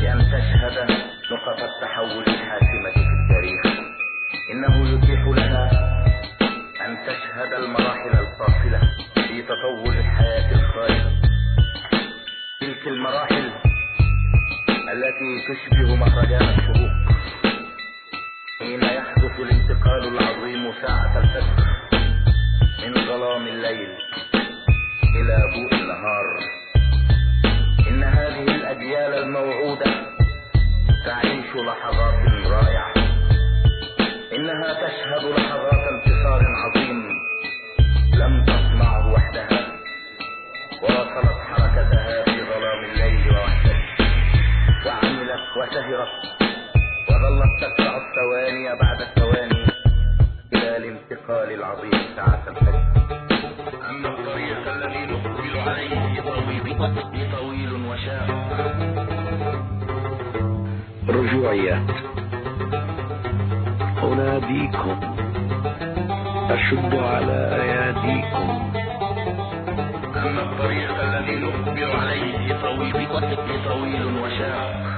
بأن تشهد نقط التحول الحاسمة في التاريخ. إنه يتيح لها أن تشهد المراحل الفاصلة في تطور الحياة الخالدة تلك المراحل التي تشبه مهرجان الشروق حين يحدث الانتقال العظيم ساعة الفجر من ظلام الليل إلى ضوء النهار. إن هذه الأجيال الموعودة تعيش لحظات رائعة. إنها تشهد لحظات انتصار عظيم لم تصنعه وحدها واصلت حركتها في ظلام الليل ووحدته وعملت وسهرت وظلت تدفع الثواني بعد الثواني إلى الانتقال العظيم ساعة الفجر. أما الطريق الذي نقبل عليه طويل وشاق رجوعيات أناديكم. أشد على أياديكم. أما الطريق الذي نقبل عليه طويل طويل وشاق.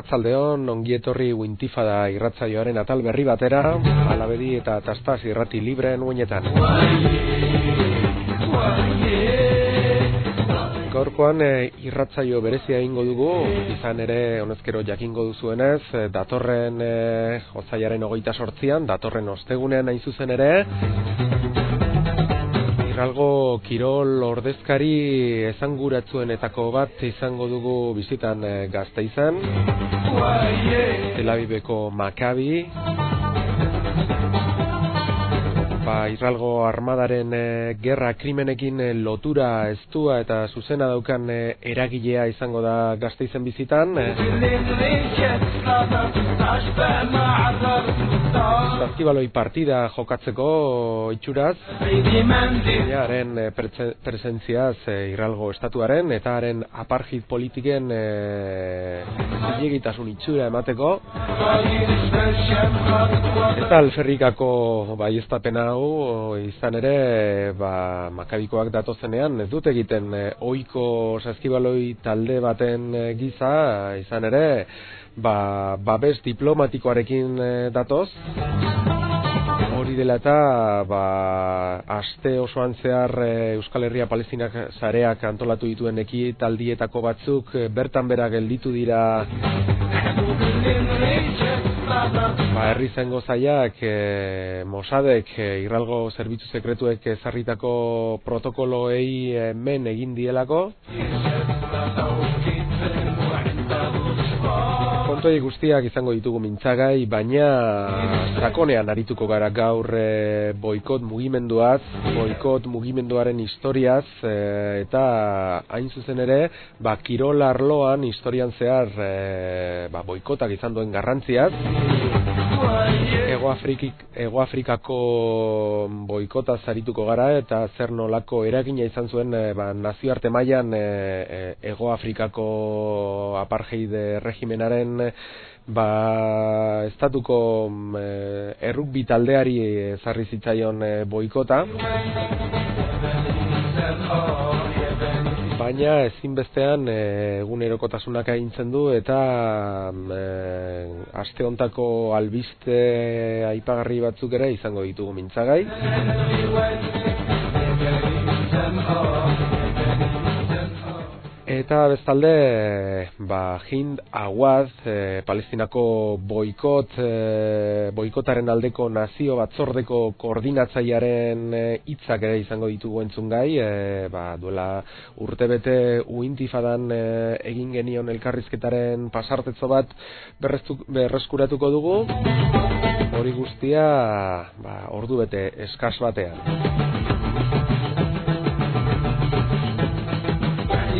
Arratzaldeon, ongietorri wintifada irratzaioaren atal berri batera, alabedi eta tastaz irrati libreen uenetan. Gaurkoan e, irratzaio berezia ingo dugu, izan ere honezkero jakingo duzuenez, e, datorren e, otzaiaren hogeita sortzian, datorren ostegunean hain zuzen ere, Irralgo Kirol ordezkari esanguratzuenetako bat izango dugu bizitan e, gazte izan Tel Aviveko Makabi ba, Irralgo armadaren e, gerra krimenekin e, lotura estua eta zuzena daukan e, eragilea izango da gazte izen bizitan Zazkibaloi partida jokatzeko itxuraz. Haren e, presentziaz e, irralgo estatuaren eta haren aparjit politiken e, itxura emateko. Eta alferrikako bai hau izan ere ba, makabikoak datozenean ez dut egiten e, oiko saskibaloi talde baten e, giza izan ere ba, babes diplomatikoarekin e, datoz. Hori dela eta ba, aste osoan zehar e, Euskal Herria Palestinak zareak antolatu dituen eki taldietako batzuk bertan bera gelditu dira Ba, herri zengo zaiak e, Mosadek e, irralgo zerbitzu sekretuek ezarritako protokoloei men egin dielako kontoi guztiak izango ditugu mintzagai, baina sakonean arituko gara gaur e, boikot mugimenduaz, boikot mugimenduaren historiaz, e, eta hain zuzen ere, ba, kirol arloan historian zehar e, ba, boikotak izan duen garrantziaz, Ego, Afrikik, Ego Afrikako boikota zarituko gara eta zer nolako eragina izan zuen e, ba, nazioarte mailan e, e, Ego Afrikako apartheid regimenaren ba, estatuko e, errukbi taldeari ezarri zitzaion e, boikota baina ezinbestean e, egunerokotasunak aintzen du eta e, aste hontako albiste aipagarri batzuk ere izango ditugu mintzagai Eta bestalde, ba, Hind Awad, e, palestinako boikot, e, boikotaren aldeko nazio batzordeko koordinatzaiaren e, hitzak ere izango ditugu entzungai, e, ba, duela urtebete uintifadan e, egin genion elkarrizketaren pasartetzo bat berreskuratuko dugu, hori guztia, ba, ordu bete eskas batean.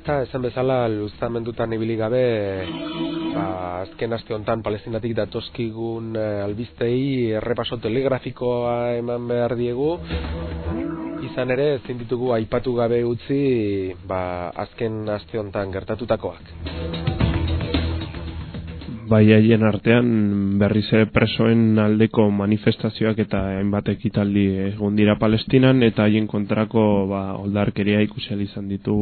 Eta esan bezala luzamendutan ibili gabe ba, azken aste hontan palestinatik datoskigun eh, albistei errepaso telegrafikoa eman behar diegu. Izan ere ezin ditugu aipatu gabe utzi ba, azken aste hontan gertatutakoak bai haien artean berriz ere presoen aldeko manifestazioak eta hainbat ekitaldi egon dira Palestinan eta haien kontrako ba oldarkeria ikusi izan ditu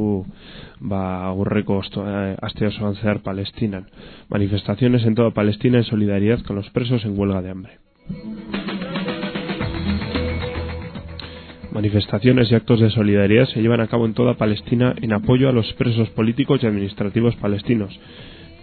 ba aurreko eh, aste osoan zehar Palestinan. Manifestaciones en toda Palestina en solidaridad con los presos en huelga de hambre. Manifestaciones y actos de solidaridad se llevan a cabo en toda Palestina en apoyo a los presos políticos y administrativos palestinos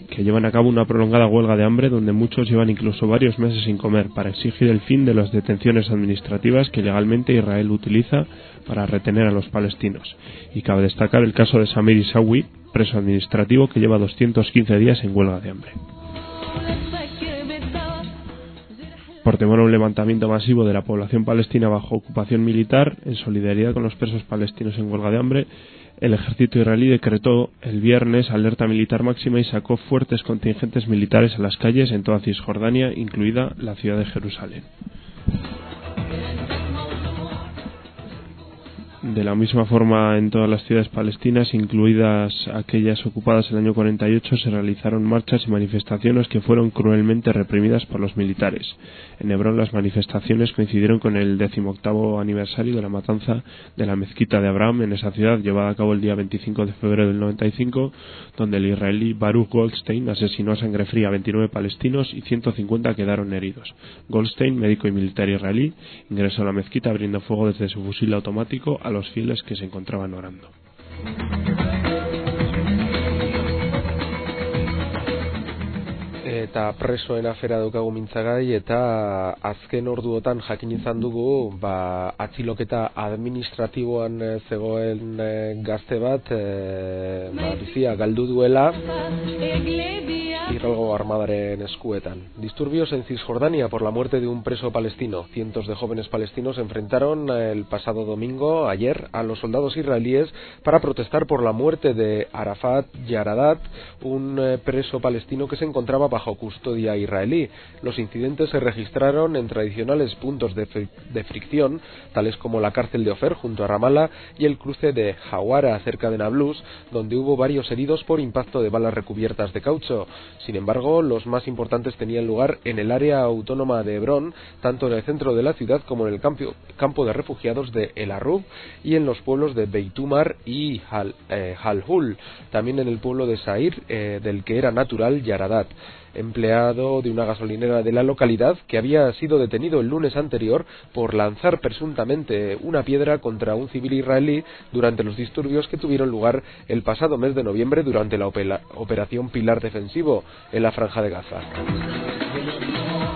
que llevan a cabo una prolongada huelga de hambre donde muchos llevan incluso varios meses sin comer para exigir el fin de las detenciones administrativas que legalmente Israel utiliza para retener a los palestinos. Y cabe destacar el caso de Samir Isawi, preso administrativo que lleva 215 días en huelga de hambre. Por temor a un levantamiento masivo de la población palestina bajo ocupación militar, en solidaridad con los presos palestinos en huelga de hambre, el ejército israelí decretó el viernes alerta militar máxima y sacó fuertes contingentes militares a las calles en toda Cisjordania, incluida la ciudad de Jerusalén. De la misma forma, en todas las ciudades palestinas, incluidas aquellas ocupadas el año 48, se realizaron marchas y manifestaciones que fueron cruelmente reprimidas por los militares. En Hebrón, las manifestaciones coincidieron con el decimoctavo aniversario de la matanza de la mezquita de Abraham en esa ciudad, llevada a cabo el día 25 de febrero del 95, donde el israelí Baruch Goldstein asesinó a sangre fría a 29 palestinos y 150 quedaron heridos. Goldstein, médico y militar israelí, ingresó a la mezquita abriendo fuego desde su fusil automático a los fieles que se encontraban orando. Eta presoen afera daukagu mintzagai eta azken orduotan jakin izan dugu ba, atziloketa administratiboan eh, zegoen eh, gazte bat e, ba, bizia galdu duela Israelgo armadaren eskuetan. Disturbios en Cisjordania por la muerte de un preso palestino. Cientos de jóvenes palestinos enfrentaron el pasado domingo, ayer, a los soldados israelíes para protestar por la muerte de Arafat Yaradat, un preso palestino que se encontraba bajo custodia israelí. Los incidentes se registraron en tradicionales puntos de, de, fricción, tales como la cárcel de Ofer junto a Ramallah y el cruce de Hawara cerca de Nablus, donde hubo varios heridos por impacto de balas recubiertas de caucho. Sin embargo, los más importantes tenían lugar en el área autónoma de Hebrón, tanto en el centro de la ciudad como en el campo, campo de refugiados de El Arrub y en los pueblos de Beitumar y eh, Halhul, también en el pueblo de Sair, eh, del que era natural Yaradat empleado de una gasolinera de la localidad que había sido detenido el lunes anterior por lanzar presuntamente una piedra contra un civil israelí durante los disturbios que tuvieron lugar el pasado mes de noviembre durante la operación Pilar Defensivo en la franja de Gaza.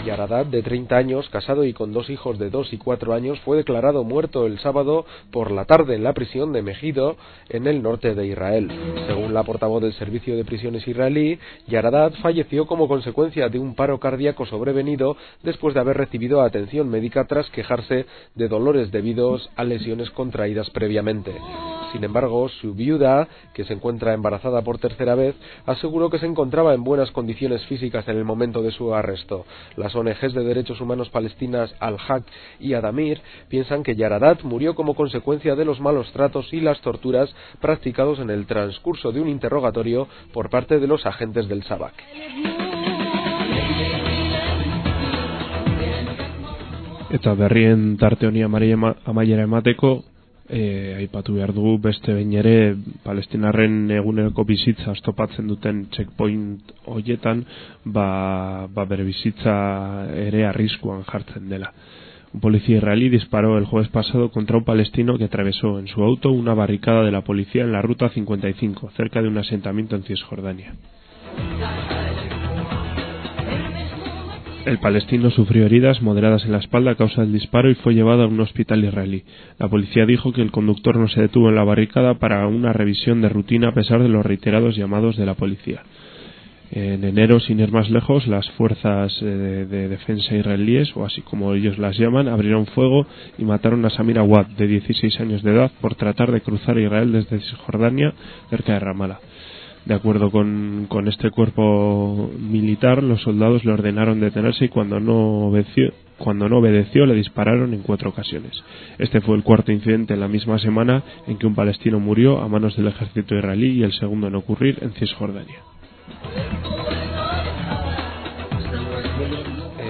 Yaradat, de 30 años, casado y con dos hijos de 2 y 4 años, fue declarado muerto el sábado por la tarde en la prisión de Mejido, en el norte de Israel. Según la portavoz del Servicio de Prisiones israelí, Yaradat falleció como consecuencia de un paro cardíaco sobrevenido después de haber recibido atención médica tras quejarse de dolores debidos a lesiones contraídas previamente. Sin embargo, su viuda, que se encuentra embarazada por tercera vez, aseguró que se encontraba en buenas condiciones físicas en el momento de su arresto. Las ONGs de derechos humanos palestinas Al-Haq y Adamir piensan que Yaradat murió como consecuencia de los malos tratos y las torturas practicados en el transcurso de un interrogatorio por parte de los agentes del Sabak. Eta berrien tarte honi amaiera emateko, e, aipatu behar dugu beste behin ere palestinarren eguneroko bizitza astopatzen duten checkpoint hoietan ba, ba bere bizitza ere arriskuan jartzen dela. Un policía israelí disparó el jueves pasado contra un palestino que atravesó en su auto una barricada de la policía en la ruta 55, cerca de un asentamiento en Cisjordania. El palestino sufrió heridas moderadas en la espalda a causa del disparo y fue llevado a un hospital israelí. La policía dijo que el conductor no se detuvo en la barricada para una revisión de rutina a pesar de los reiterados llamados de la policía. En enero, sin ir más lejos, las fuerzas eh, de, de defensa israelíes, o así como ellos las llaman, abrieron fuego y mataron a Samira Awad, de 16 años de edad, por tratar de cruzar Israel desde Cisjordania, cerca de Ramallah. De acuerdo con, este cuerpo militar, los soldados le ordenaron detenerse y cuando no obedeció, cuando no obedeció le dispararon en cuatro ocasiones. Este fue el cuarto incidente en la misma semana en que un palestino murió a manos del ejército israelí y el segundo en ocurrir en Cisjordania.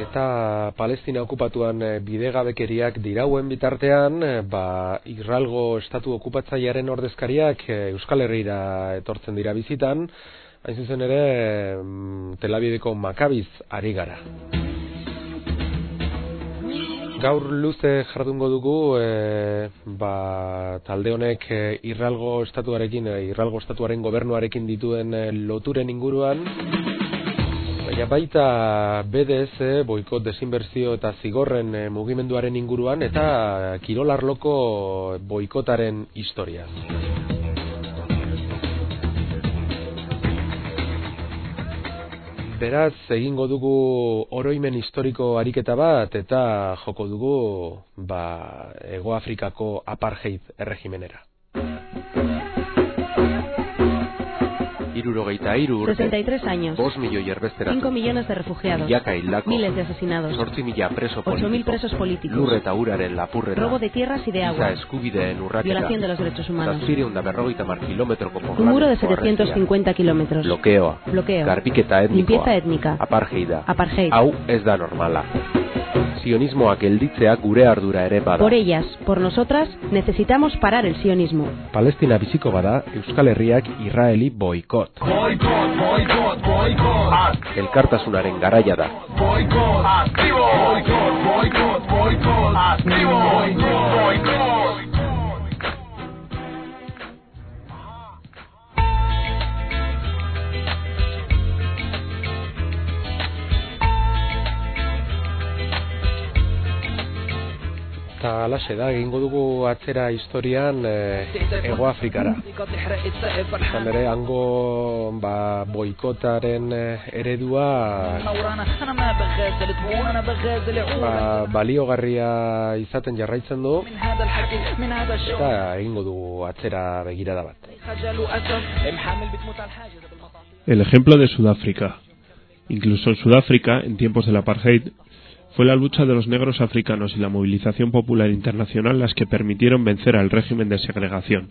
Eta Palestina okupatuan eh, bidegabekeriak dirauen bitartean, eh, ba, Israelgo estatu okupatzailearen ordezkariak eh, Euskal Herrira etortzen dira bizitan, hain zuzen ere mm, Tel Aviveko Makabiz ari gara. Gaur luze jardungo dugu e, ba, talde honek e, Israelgo estatuarekin, e, Israelgo estatuaren gobernuarekin dituen e, loturen inguruan, Baina baita BDS, boikot desinbertsio eta zigorren eh, mugimenduaren inguruan eta kirolarloko boikotaren historia. Beraz, egingo dugu oroimen historiko ariketa bat eta joko dugu ba, Ego Afrikako apartheid erregimenera. Irurogeita iru urte. 63 años. Bos milioi erbestera. 5 millones de refugiados. Milaka hildako. Miles de asesinados. Sortzi mila preso 8.000 politiko. presos políticos. Lur eta uraren lapurrera. Robo de tierras y de Giza agua. eskubideen urraketa. Violación de los derechos humanos. Zazpireun da berrogeita mar kilometroko Un muro de 750 kilómetros. Blokeoa. Bloqueo. Garbiketa etnikoa. Limpieza étnica. Apartheida. Apartheid. Hau ez da normala. Sionismoak gelditzea gure ardura ere bada. Por ellas, por nosotras, necesitamos parar el sionismo. Palestina biziko bada Euskal Herriak Israeli boikot. Boicot, boicot, boicot. Elkartasunaren garaia da. Boicot. Activo. Boicot, boicot, boicot. Activo. Boicot, boicot. Eta alaxe da, egingo dugu atzera historian e, Ego Afrikara. Izan ere, hango ba, boikotaren eh, eredua ba, baliogarria izaten jarraitzen du eta egingo dugu atzera begirada bat. El ejemplo de Sudáfrica. Incluso en Sudáfrica, en tiempos del apartheid, fue la lucha de los negros africanos y la movilización popular internacional las que permitieron vencer al régimen de segregación.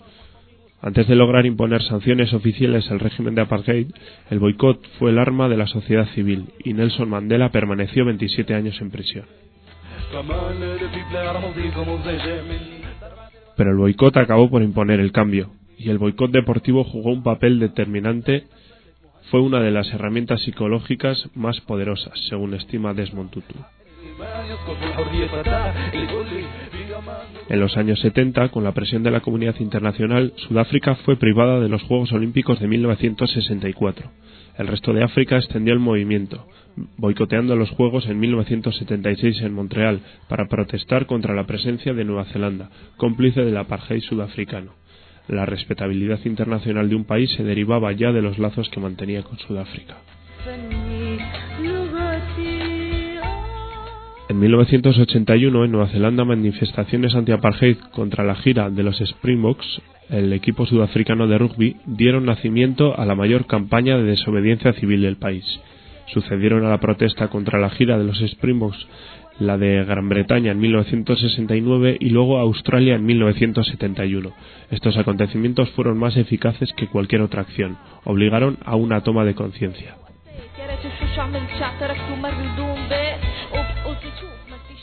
Antes de lograr imponer sanciones oficiales al régimen de apartheid, el boicot fue el arma de la sociedad civil y Nelson Mandela permaneció 27 años en prisión. Pero el boicot acabó por imponer el cambio, y el boicot deportivo jugó un papel determinante, fue una de las herramientas psicológicas más poderosas, según estima Desmond Tutu. En los años 70, con la presión de la comunidad internacional, Sudáfrica fue privada de los Juegos Olímpicos de 1964. El resto de África extendió el movimiento, boicoteando los Juegos en 1976 en Montreal para protestar contra la presencia de Nueva Zelanda, cómplice del apartheid sudafricano. La respetabilidad internacional de un país se derivaba ya de los lazos que mantenía con Sudáfrica. En 1981, en Nueva Zelanda, manifestaciones anti-apartheid contra la gira de los Springboks, el equipo sudafricano de rugby, dieron nacimiento a la mayor campaña de desobediencia civil del país. Sucedieron a la protesta contra la gira de los Springboks la de Gran Bretaña en 1969 y luego Australia en 1971. Estos acontecimientos fueron más eficaces que cualquier otra acción, obligaron a una toma de conciencia.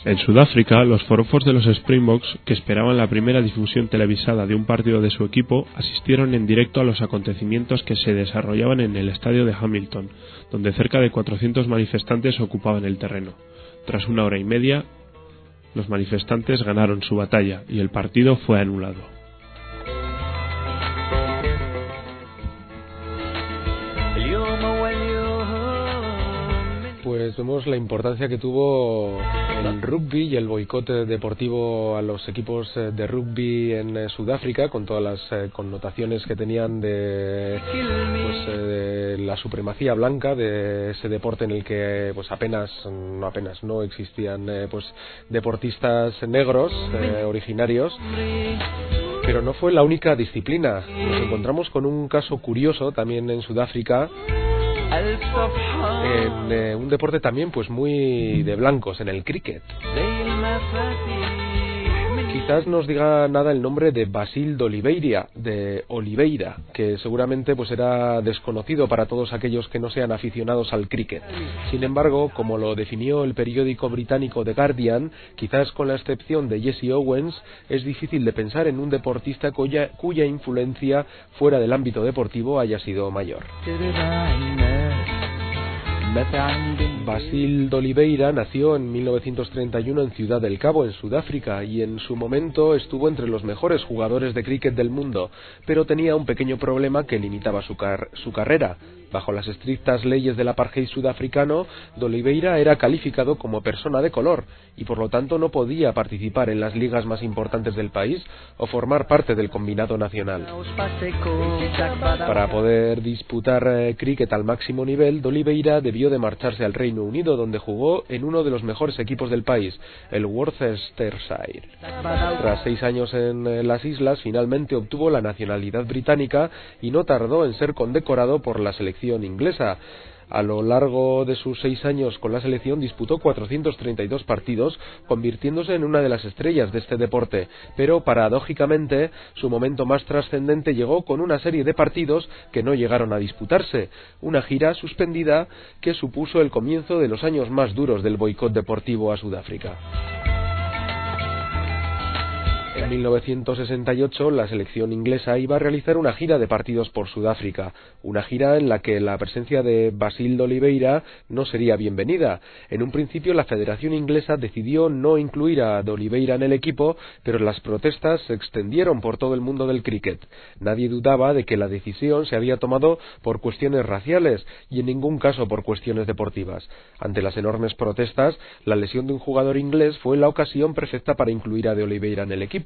En Sudáfrica, los forofos de los Springboks, que esperaban la primera difusión televisada de un partido de su equipo, asistieron en directo a los acontecimientos que se desarrollaban en el estadio de Hamilton, donde cerca de 400 manifestantes ocupaban el terreno. Tras una hora y media, los manifestantes ganaron su batalla y el partido fue anulado. Pues vemos la importancia que tuvo el rugby y el boicot deportivo a los equipos de rugby en Sudáfrica, con todas las eh, connotaciones que tenían de, pues, eh, de la supremacía blanca de ese deporte en el que pues apenas, no apenas, no existían eh, pues deportistas negros originarios pero no fue la única disciplina. Nos encontramos con un caso curioso también en Sudáfrica en eh, un deporte también pues muy de blancos, en el cricket. Quizás nos diga nada el nombre de Basil de Oliveira, de Oliveira, que seguramente pues era desconocido para todos aquellos que no sean aficionados al cricket. Sin embargo, como lo definió el periódico británico The Guardian, quizás con la excepción de Jesse Owens, es difícil de pensar en un deportista cuya, cuya influencia fuera del ámbito deportivo haya sido mayor. Basil de Oliveira nació en 1931 en Ciudad del Cabo, en Sudáfrica, y en su momento estuvo entre los mejores jugadores de cricket del mundo, pero tenía un pequeño problema que limitaba su, su carrera. Bajo las estrictas leyes del apartheid sudafricano, de era calificado como persona de color y por lo tanto no podía participar en las ligas más importantes del país o formar parte del combinado nacional. Para poder disputar eh, cricket al máximo nivel, de debió de marcharse al Reino Unido donde jugó en uno de los mejores equipos del país, el Worcestershire. Tras seis años en eh, las islas, finalmente obtuvo la nacionalidad británica y no tardó en ser condecorado por la selección inglesa. A lo largo de sus seis años con la selección disputó 432 partidos, convirtiéndose en una de las estrellas de este deporte, pero paradójicamente su momento más trascendente llegó con una serie de partidos que no llegaron a disputarse, una gira suspendida que supuso el comienzo de los años más duros del boicot deportivo a Sudáfrica. En 1968 la selección inglesa iba a realizar una gira de partidos por Sudáfrica, una gira en la que la presencia de Basil de Oliveira no sería bienvenida. En un principio la Federación Inglesa decidió no incluir a de Oliveira en el equipo, pero las protestas se extendieron por todo el mundo del cricket. Nadie dudaba de que la decisión se había tomado por cuestiones raciales y en ningún caso por cuestiones deportivas. Ante las enormes protestas, la lesión de un jugador inglés fue la ocasión perfecta para incluir a de Oliveira en el equipo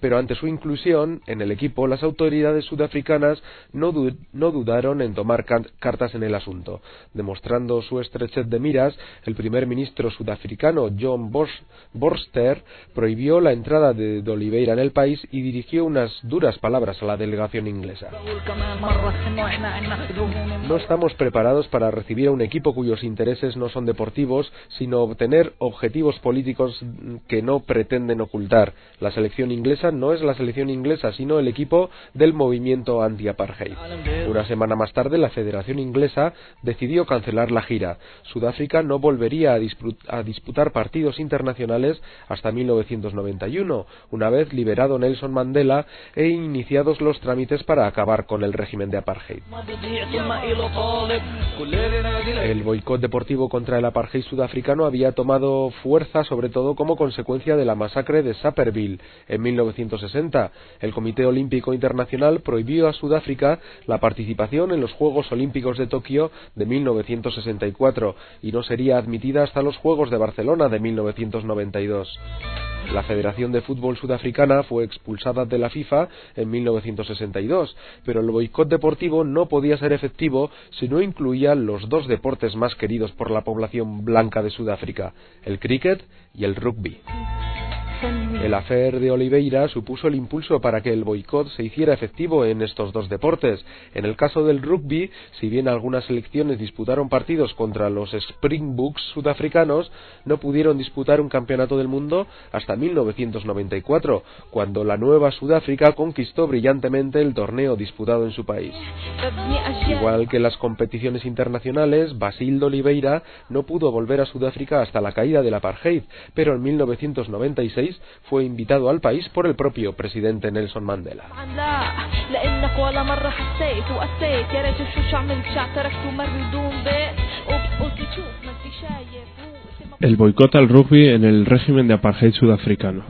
pero ante su inclusión en el equipo las autoridades sudafricanas no, dudaron en tomar cartas en el asunto. Demostrando su estrechez de miras, el primer ministro sudafricano John Borster prohibió la entrada de, de Oliveira en el país y dirigió unas duras palabras a la delegación inglesa. No estamos preparados para recibir a un equipo cuyos intereses no son deportivos, sino obtener objetivos políticos que no pretenden ocultar. La selección inglesa no es la selección inglesa, sino el equipo del movimiento anti-apartheid. Una semana más tarde, la Federación Inglesa decidió cancelar la gira. Sudáfrica no volvería a, disputar partidos internacionales hasta 1991, una vez liberado Nelson Mandela e iniciados los trámites para acabar con el régimen de apartheid. El boicot deportivo contra el apartheid sudafricano había tomado fuerza sobre todo como consecuencia de la masacre de Sapperville en En 1960, el Comité Olímpico Internacional prohibió a Sudáfrica la participación en los Juegos Olímpicos de Tokio de 1964 y no sería admitida hasta los Juegos de Barcelona de 1992. La Federación de Fútbol Sudafricana fue expulsada de la FIFA en 1962, pero el boicot deportivo no podía ser efectivo si no incluía los dos deportes más queridos por la población blanca de Sudáfrica, el cricket y el rugby. El afer de Oliveira supuso el impulso para que el boicot se hiciera efectivo en estos dos deportes. En el caso del rugby, si bien algunas selecciones disputaron partidos contra los Springboks sudafricanos, no pudieron disputar un campeonato del mundo hasta 1994, cuando la nueva Sudáfrica conquistó brillantemente el torneo disputado en su país. Igual que las competiciones internacionales, Basil de Oliveira no pudo volver a Sudáfrica hasta la caída del apartheid, pero en 1996 fue invitado al país por el propio presidente Nelson Mandela. El boicot al rugby en el régimen de apartheid sudafricano.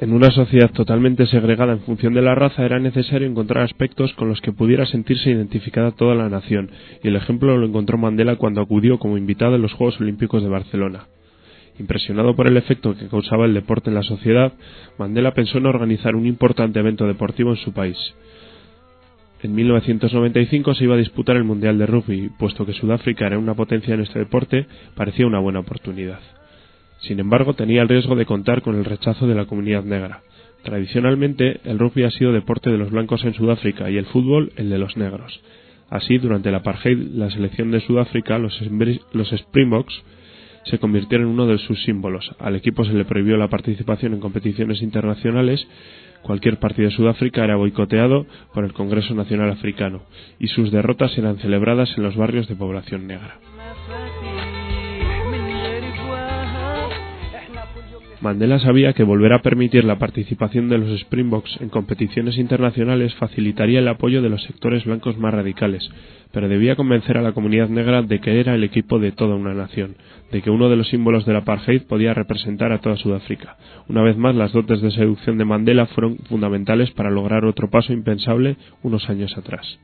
En una sociedad totalmente segregada en función de la raza era necesario encontrar aspectos con los que pudiera sentirse identificada toda la nación, y el ejemplo lo encontró Mandela cuando acudió como invitado en los Juegos Olímpicos de Barcelona. Impresionado por el efecto que causaba el deporte en la sociedad, Mandela pensó en organizar un importante evento deportivo en su país. En 1995 se iba a disputar el Mundial de Rugby puesto que Sudáfrica era una potencia en este deporte, parecía una buena oportunidad. Sin embargo, tenía el riesgo de contar con el rechazo de la comunidad negra. Tradicionalmente, el rugby ha sido deporte de los blancos en Sudáfrica y el fútbol el de los negros. Así, durante el apartheid, la selección de Sudáfrica, los Springboks, se convirtieron en uno de sus símbolos. Al equipo se le prohibió la participación en competiciones internacionales. Cualquier partido de Sudáfrica era boicoteado por el Congreso Nacional Africano y sus derrotas eran celebradas en los barrios de población negra. Mandela sabía que volver a permitir la participación de los Springboks en competiciones internacionales facilitaría el apoyo de los sectores blancos más radicales, pero debía convencer a la comunidad negra de que era el equipo de toda una nación, de que uno de los símbolos del apartheid podía representar a toda Sudáfrica. Una vez más, las dotes de seducción de Mandela fueron fundamentales para lograr otro paso impensable unos años atrás.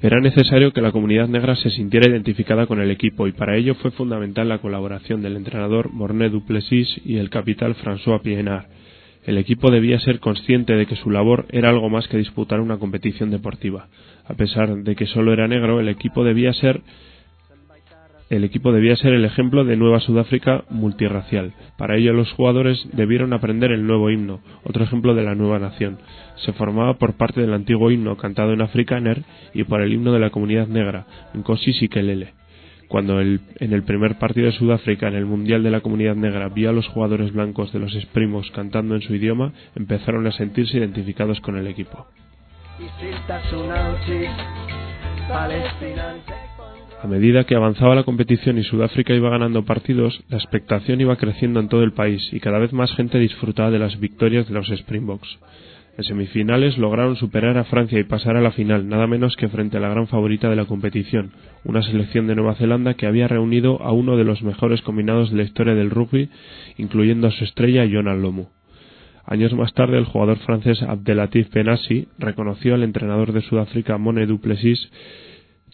Era necesario que la comunidad negra se sintiera identificada con el equipo y para ello fue fundamental la colaboración del entrenador Morné Duplessis y el capital François Pienaar. El equipo debía ser consciente de que su labor era algo más que disputar una competición deportiva. A pesar de que solo era negro, el equipo debía ser el equipo debía ser el ejemplo de Nueva Sudáfrica multirracial. Para ello los jugadores debieron aprender el nuevo himno, otro ejemplo de la nueva nación. Se formaba por parte del antiguo himno cantado en Afrikaner y por el himno de la comunidad negra, Nkosi Sikelele. Cuando en el primer partido de Sudáfrica en el Mundial de la Comunidad Negra vio a los jugadores blancos de los Esprimos cantando en su idioma, empezaron a sentirse identificados con el equipo. A medida que avanzaba la competición y Sudáfrica iba ganando partidos, la expectación iba creciendo en todo el país y cada vez más gente disfrutaba de las victorias de los Springboks. En semifinales lograron superar a Francia y pasar a la final, nada menos que frente a la gran favorita de la competición, una selección de Nueva Zelanda que había reunido a uno de los mejores combinados de la historia del rugby, incluyendo a su estrella Jonan Lomu. Años más tarde, el jugador francés Abdelatif Benassi reconoció al entrenador de Sudáfrica Mone Duplessis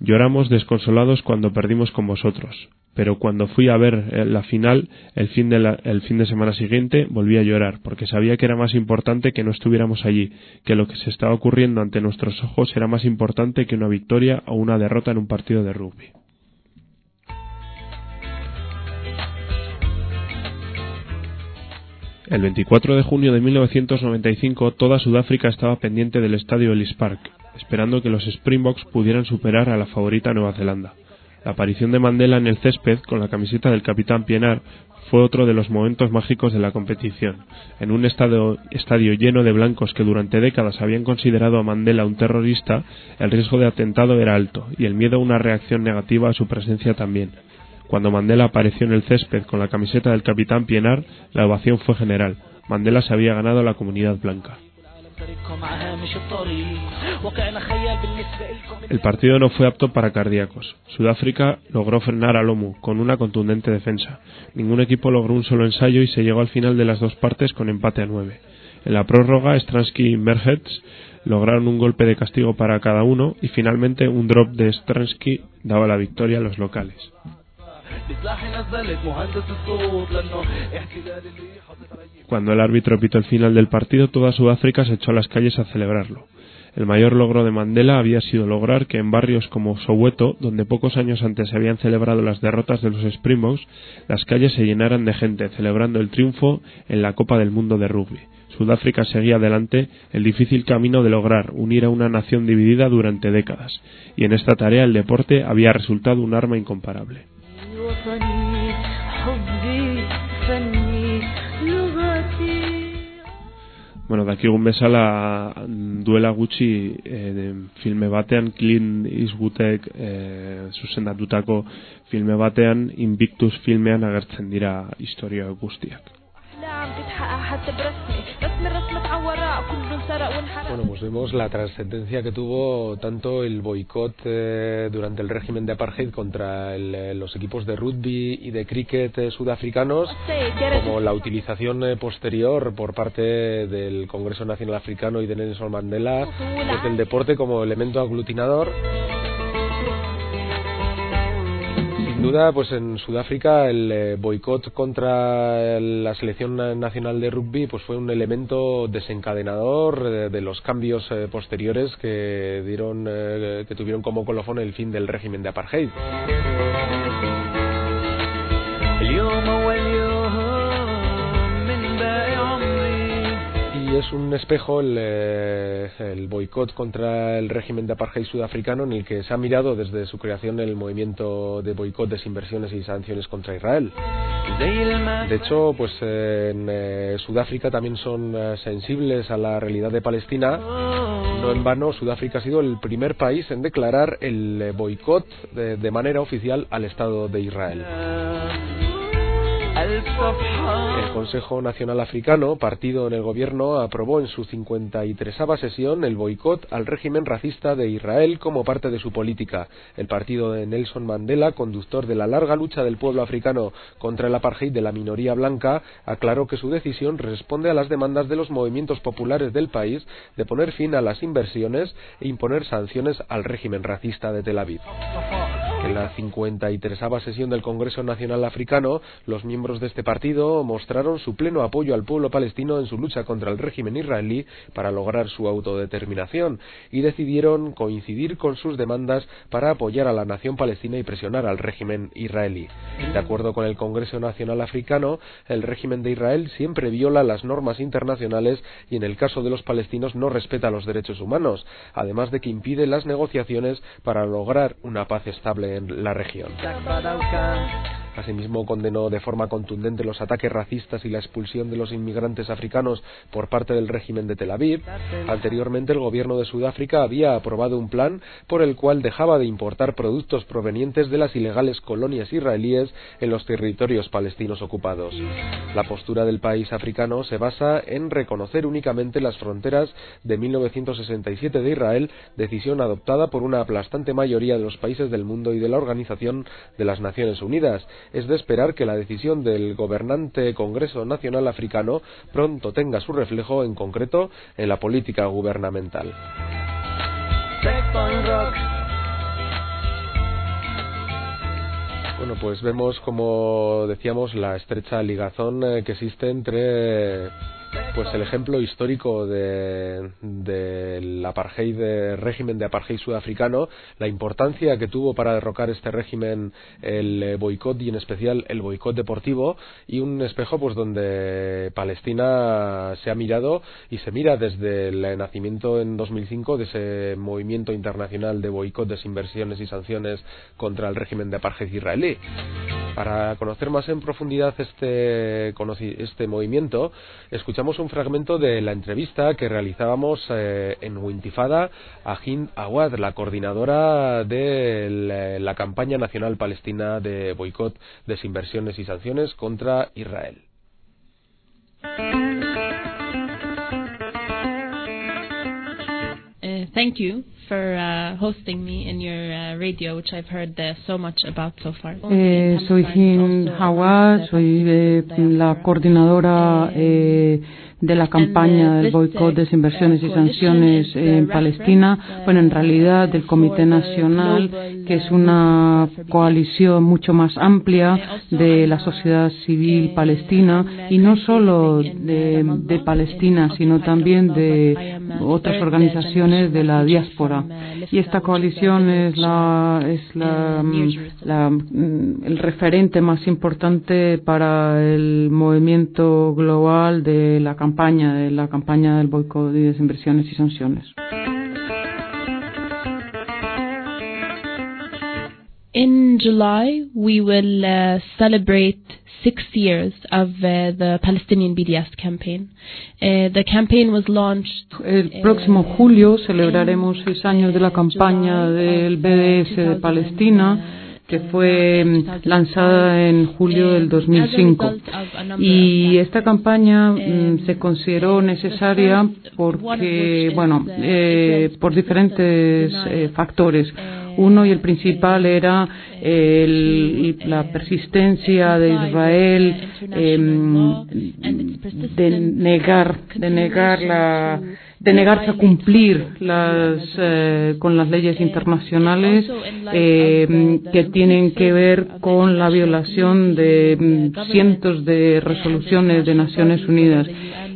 Lloramos desconsolados cuando perdimos con vosotros, pero cuando fui a ver eh, la final el fin, de el fin de semana siguiente volví a llorar, porque sabía que era más importante que no estuviéramos allí, que lo que se estaba ocurriendo ante nuestros ojos era más importante que una victoria o una derrota en un partido de rugby. El 24 de junio de 1995 toda Sudáfrica estaba pendiente del estadio Ellis Park, esperando que los Springboks pudieran superar a la favorita Nueva Zelanda. La aparición de Mandela en el césped con la camiseta del capitán Pienaar fue otro de los momentos mágicos de la competición. En un estadio, estadio, lleno de blancos que durante décadas habían considerado a Mandela un terrorista, el riesgo de atentado era alto y el miedo una reacción negativa a su presencia también. Cuando Mandela apareció en el césped con la camiseta del capitán Pienaar, la ovación fue general. Mandela se había ganado a la comunidad blanca. El partido no fue apto para cardíacos. Sudáfrica logró frenar a Lomu con una contundente defensa. Ningún equipo logró un solo ensayo y se llegó al final de las dos partes con empate a nueve. En la prórroga, Stransky y Merhetz lograron un golpe de castigo para cada uno y finalmente un drop de Stransky daba la victoria a los locales. Cuando el árbitro pitó el final del partido, toda Sudáfrica se echó a las calles a celebrarlo. El mayor logro de Mandela había sido lograr que en barrios como Soweto, donde pocos años antes se habían celebrado las derrotas de los Springboks, las calles se llenaran de gente celebrando el triunfo en la Copa del Mundo de Rugby. Sudáfrica seguía adelante el difícil camino de lograr unir a una nación dividida durante décadas, y en esta tarea el deporte había resultado un arma incomparable. Bueno, dakigun bezala duela gutxi e, filme batean Clint Eastwoodek e, zuzendatutako filme batean Invictus filmean agertzen dira historia guztiak. Bueno, pues vemos la trascendencia que tuvo tanto el boicot eh, durante el régimen de apartheid contra el, eh, los equipos de rugby y de cricket eh, sudafricanos, como la utilización eh, posterior por parte del Congreso Nacional Africano y de Nelson Mandela pues, del deporte como elemento aglutinador duda, pues en Sudáfrica el eh, boicot contra la selección nacional de rugby pues fue un elemento desencadenador de, de los cambios eh, posteriores que dieron eh, que tuvieron como colofón el fin del régimen de apartheid. Es un espejo el, eh, el boicot contra el régimen de apartheid sudafricano en el que se ha mirado desde su creación el movimiento de boicot, desinversiones y sanciones contra Israel. De hecho, pues en eh, Sudáfrica también son eh, sensibles a la realidad de Palestina. No en vano, Sudáfrica ha sido el primer país en declarar el boicot de manera oficial al Estado de Israel. El Consejo Nacional Africano, partido en el gobierno, aprobó en su 53 sesión el boicot al régimen racista de Israel como parte de su política. El partido de Nelson Mandela, conductor de la larga lucha del pueblo africano contra el apartheid de la minoría blanca, aclaró que su decisión responde a las demandas de los movimientos populares del país de poner fin a las inversiones e imponer sanciones al régimen racista de Tel Aviv. En la 53 sesión del Congreso Nacional Africano, los miembros de este partido mostraron su pleno apoyo al pueblo palestino en su lucha contra el régimen israelí para lograr su autodeterminación y decidieron coincidir con sus demandas para apoyar a la nación palestina y presionar al régimen israelí. De acuerdo con el Congreso Nacional Africano, el régimen de Israel siempre viola las normas internacionales y en el caso de los palestinos no respeta los derechos humanos, además de que impide las negociaciones para lograr una paz estable en la región. Asimismo, condenó de forma contundente los ataques racistas y la expulsión de los inmigrantes africanos por parte del régimen de Tel Aviv. Anteriormente, el gobierno de Sudáfrica había aprobado un plan por el cual dejaba de importar productos provenientes de las ilegales colonias israelíes en los territorios palestinos ocupados. La postura del país africano se basa en reconocer únicamente las fronteras de 1967 de Israel, decisión adoptada por una aplastante mayoría de los países del mundo y de la Organización de las Naciones Unidas, es de esperar que la decisión del gobernante Congreso Nacional Africano pronto tenga su reflejo en concreto en la política gubernamental. Bueno, pues vemos como decíamos la estrecha ligazón eh, que existe entre pues el ejemplo histórico del de, apartheid, de régimen de apartheid sudafricano, la importancia que tuvo para derrocar este régimen el eh, boicot y en especial el boicot deportivo y un espejo pues donde Palestina se ha mirado y se mira desde el nacimiento en 2005 de ese movimiento internacional de boicot, desinversiones y sanciones contra el régimen de apartheid israelí. Para conocer más en profundidad este, este movimiento, escuchamos un fragmento de la entrevista que realizábamos eh, en Wintifada a Hind Awad, la coordinadora de la campaña nacional palestina de boicot, desinversiones y sanciones contra Israel. thank you for uh, hosting me in your uh, radio, which I've heard uh, so much about so far. Eh, soy Jin Hawa, soy eh, la coordinadora eh, de la campaña del boicot, desinversiones y sanciones en Palestina, bueno, en realidad del Comité Nacional, que es una coalición mucho más amplia de la sociedad civil palestina y no solo de, de Palestina, sino también de otras organizaciones de la diáspora. Y esta coalición es la, es la, la, el referente más importante para el movimiento global de la campaña, de la campaña del boicot y desinversiones y sanciones. In July, we will uh, celebrate six years of uh, the Palestinian BDS campaign. Uh, the campaign was launched. El próximo julio celebraremos seis años de la campaña del BDS de Palestina que fue lanzada en julio del 2005. Y esta campaña se consideró necesaria porque, bueno, eh, por diferentes eh, factores. Uno y el principal era el, la persistencia de Israel eh, de negar, de negar la de negarse a cumplir las, eh, con las leyes internacionales eh, que tienen que ver con la violación de cientos de resoluciones de Naciones Unidas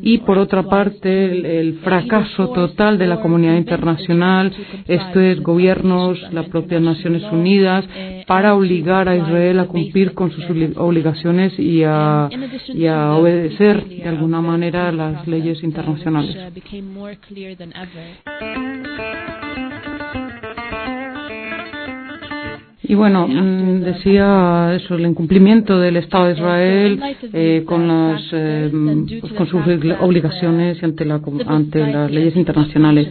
y por otra parte el, fracaso total de la comunidad internacional, esto es gobiernos, las propias Naciones Unidas, para obligar a Israel a cumplir con sus obligaciones y a, y a obedecer de alguna manera las leyes internacionales. Y bueno, decía eso, el incumplimiento del Estado de Israel eh, con las eh, pues con sus obligaciones ante la ante las leyes internacionales,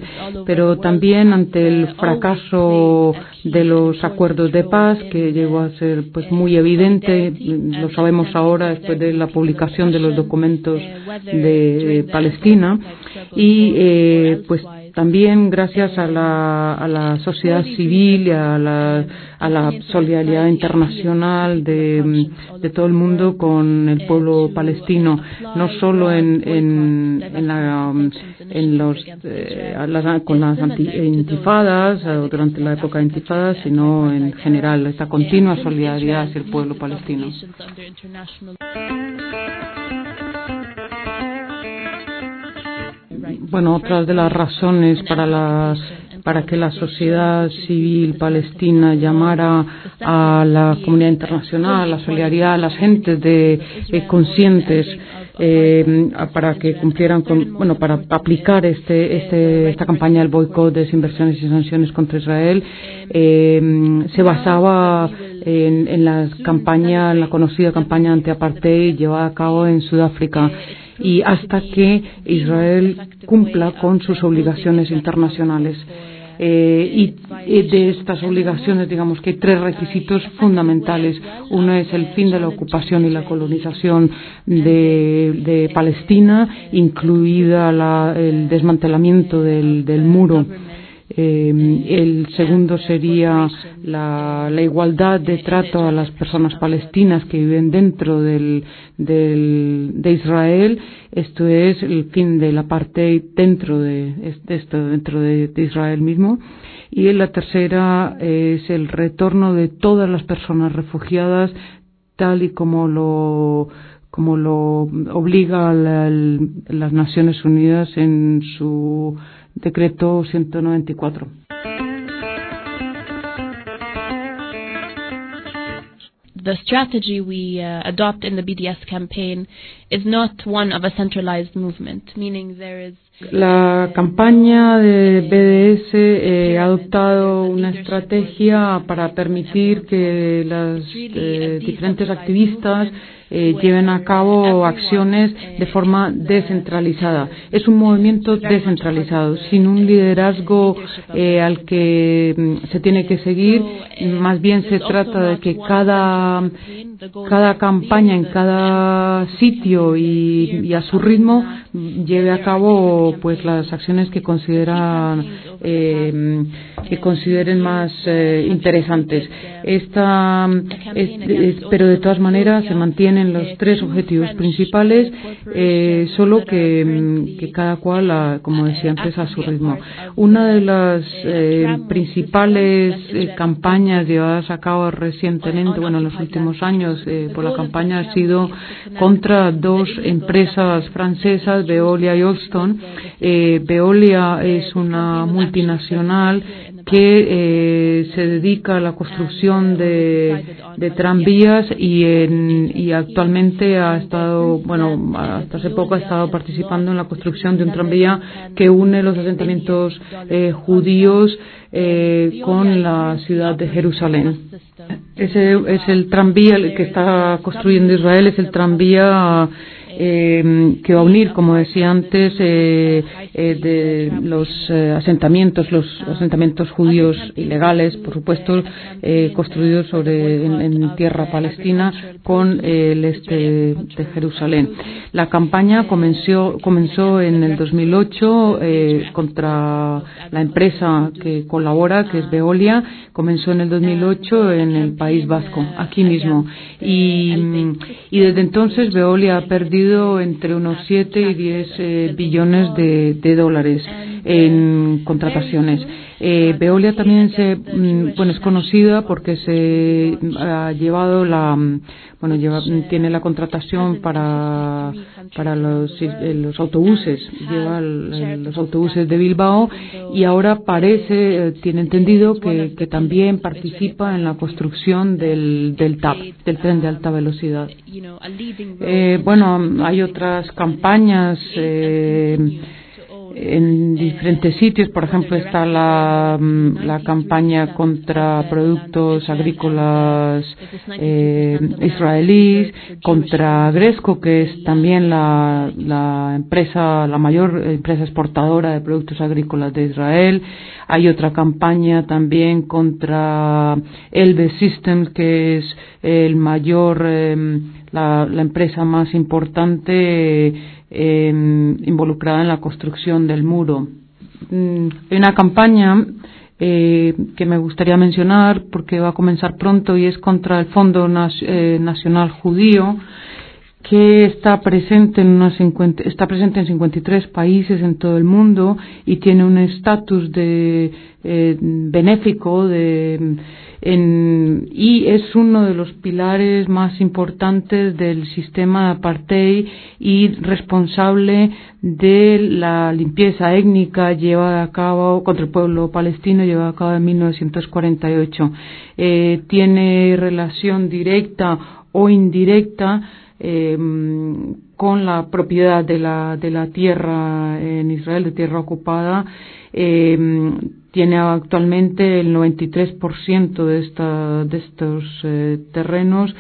pero también ante el fracaso de los acuerdos de paz que llegó a ser pues muy evidente, lo sabemos ahora después de la publicación de los documentos de Palestina y eh, pues también gracias a la, a la sociedad civil y a la, a la solidaridad internacional de, de, todo el mundo con el pueblo palestino, no solo en, en, en, la, en los, eh, las, con las anti, intifadas o durante la época de intifadas, sino en general, esta continua solidaridad hacia el pueblo palestino. Bueno, otras de las razones para las para que la sociedad civil palestina llamara a la comunidad internacional, a la solidaridad, a las gentes de, eh, conscientes eh, para que cumplieran con, bueno, para aplicar este, este, esta campaña del boicot, desinversiones y sanciones contra Israel, eh, se basaba en, en la campaña, la conocida campaña anti-apartheid llevada a cabo en Sudáfrica y hasta que Israel cumpla con sus obligaciones internacionales. Eh, y, de estas obligaciones, digamos que hay tres requisitos fundamentales. Uno es el fin de la ocupación y la colonización de, Palestina, incluida la, el desmantelamiento del muro eh, el segundo sería la, igualdad de trato a las personas palestinas que viven dentro del, del, de Israel. Esto es el fin de la parte dentro de, esto, dentro de, de Israel mismo. Y la tercera es el retorno de todas las personas refugiadas tal y como lo como lo obliga la, las Naciones Unidas en su decreto 194. The strategy we uh, adopt in the BDS campaign is not one of a centralized movement, meaning there is La campaña de BDS eh, ha adoptado una estrategia para permitir que las eh, diferentes activistas eh, lleven a cabo acciones de forma descentralizada. Es un movimiento descentralizado, sin un liderazgo eh, al que mm, se tiene que seguir. Más bien se trata de que cada, cada campaña en cada sitio y, y a su ritmo lleve a cabo pues las acciones que consideran eh, que consideren más eh, interesantes. Esta, es, es, pero de todas maneras se mantienen los tres objetivos principales, eh, solo que, que, cada cual, a, como decía antes, a su ritmo. Una de las eh, principales campañas llevadas a cabo recientemente, bueno, en los últimos años, por la campaña ha sido contra dos empresas francesas, Veolia y Alstom. Eh, Veolia es una multinacional que eh, se dedica a la construcción de, tranvías y actualmente ha estado, bueno, hasta hace poco ha estado participando en la construcción de un tranvía que une los asentamientos eh, judíos eh, con la ciudad de Jerusalén. Ese es el tranvía que está construyendo Israel, es el tranvía eh, que va a unir, como decía antes, eh, eh, de los eh, asentamientos, los asentamientos judíos ilegales, por supuesto, eh, construidos sobre en, tierra palestina con el este de Jerusalén. La campaña comenzó, comenzó en el 2008 contra la empresa que colabora, que es Veolia, comenzó en el 2008 en el País Vasco, aquí mismo, y, y desde entonces Veolia ha perdido entre unos 7 y 10 eh, billones de, de, dólares en contrataciones. Eh, Veolia también se, mm, bueno, es conocida porque se ha llevado la, bueno, lleva, tiene la contratación para, para los, eh, los autobuses, lleva el, los autobuses de Bilbao y ahora parece, eh, tiene entendido que, que también participa en la construcción del, del TAP, del tren de alta velocidad. Eh, bueno, hay otras campañas, eh, en diferentes sitios. Por ejemplo, está la, mm, la campaña contra productos agrícolas eh, israelíes, contra Gresco, que es también la, la empresa, la mayor empresa exportadora de productos agrícolas de Israel. Hay otra campaña también contra Elbe Systems, que es el mayor, eh, la, la empresa más importante eh, involucrada en la construcción del muro. Mm, una campaña eh, que me gustaría mencionar porque va a comenzar pronto y es contra el Fondo eh, Nacional Judío que está presente en unos 50, está presente en 53 países en todo el mundo y tiene un estatus de eh, benéfico de en, y es uno de los pilares más importantes del sistema apartheid y responsable de la limpieza étnica llevada a cabo contra el pueblo palestino llevada a cabo en 1948. Eh, tiene relación directa o indirecta eh, con la propiedad de la, de la tierra en Israel, de tierra ocupada, eh, tiene actualmente el 93% de, esta, de estos eh, terrenos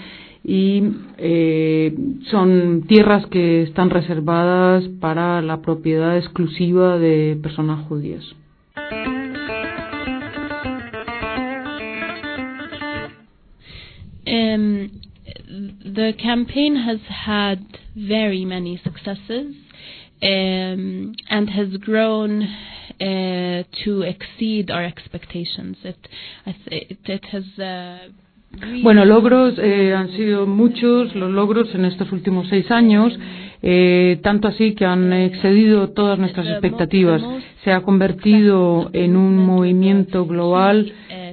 y eh, son tierras que están reservadas para la propiedad exclusiva de personas judías. Um, the campaign has had very many successes um, and has grown uh, to exceed our expectations. It, it, it has uh, Bueno, logros eh, han sido muchos los logros en estos últimos seis años, eh, tanto así que han excedido todas nuestras expectativas. Se ha convertido en un movimiento global eh,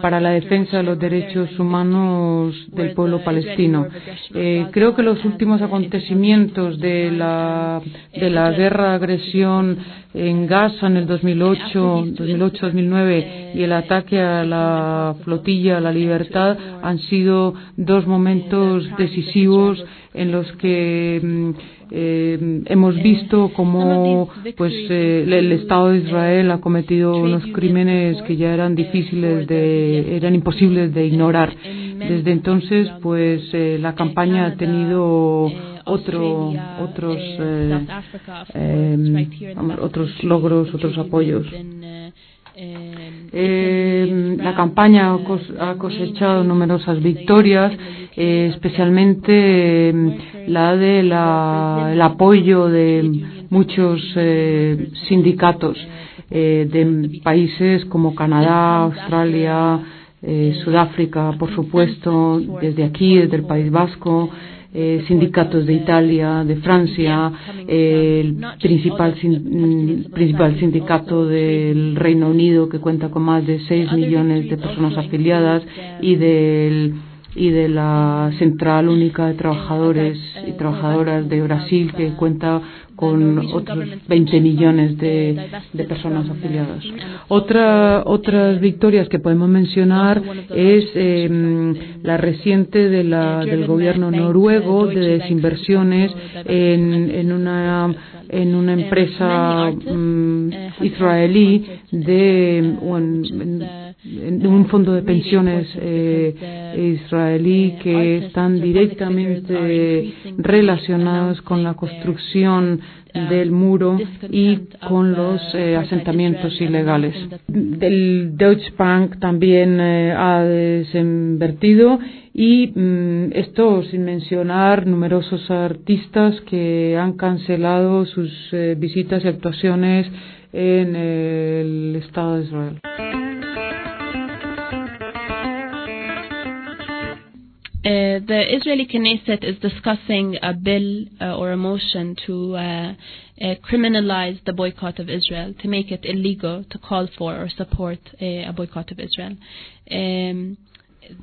para la defensa de los derechos humanos del pueblo palestino. Eh, creo que los últimos acontecimientos de la, de la guerra agresión en Gaza en el 2008, 2008-2009 y el ataque a la flotilla, a la libertad, han sido dos momentos decisivos en los que mm, eh, hemos visto cómo pues eh, el Estado de Israel ha cometido unos crímenes que ya eran difíciles de eran imposibles de ignorar. desde entonces pues eh, la campaña ha tenido otro, otros eh, eh, otros logros otros apoyos eh, la campaña ha cosechado numerosas victorias, eh, especialmente eh, la del el apoyo de muchos sindicatos de países como Canadá, Australia, Sudáfrica, por supuesto, desde aquí, desde el País Vasco, eh, sindicatos de Italia, de Francia, eh, el principal, mm, principal sindicato del Reino Unido que cuenta con más de 6 millones de personas afiliadas y del y de la Central Única de Trabajadores y Trabajadoras de Brasil, que cuenta con otros 20 millones de, de, personas afiliadas. Otra, otras victorias que podemos mencionar es eh, la reciente de la, del gobierno noruego de desinversiones en, en una en una empresa um, israelí de, de un fondo de pensiones eh, israelí que están directamente relacionados con la construcción del muro y con los eh, asentamientos ilegales. El Deutsche Bank también eh, ha desinvertido y mm, esto sin mencionar numerosos artistas que han cancelado sus eh, visitas y actuaciones en el Estado de Israel. Uh, the Israeli Knesset is discussing a bill uh, or a motion to uh, uh, criminalize the boycott of Israel, to make it illegal to call for or support a, a boycott of Israel. Um,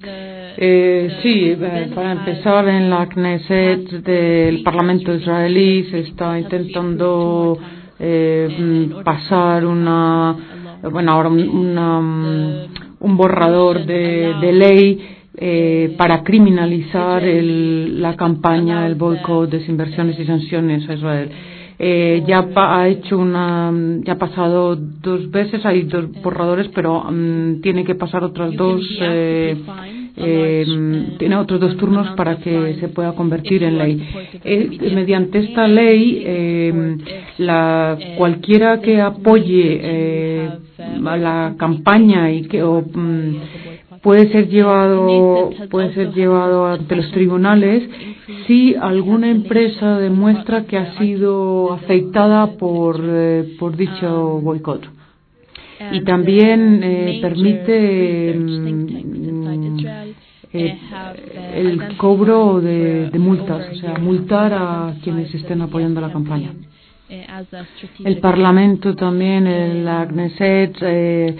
eh, sí, eh, para empezar, en la Knesset del Parlamento israelí se está intentando eh, pasar una, bueno, ahora una, un borrador de, de ley eh, para criminalizar el, la campaña del boicot, desinversiones y sanciones a Israel. Eh, ya ha hecho una, ya ha pasado dos veces, hay dos borradores, pero um, tiene que pasar otras dos, eh, eh, tiene otros dos turnos para que se pueda convertir en ley. Eh, mediante esta ley, eh, la, cualquiera que apoye eh, a la campaña y que o, um, puede ser llevado puede ser llevado ante los tribunales si alguna empresa demuestra que ha sido afectada por eh, por dicho boicot. Y también eh, permite mm, eh, el cobro de, de multas o sea multar a quienes estén apoyando la campaña el Parlamento también, el Knesset, eh,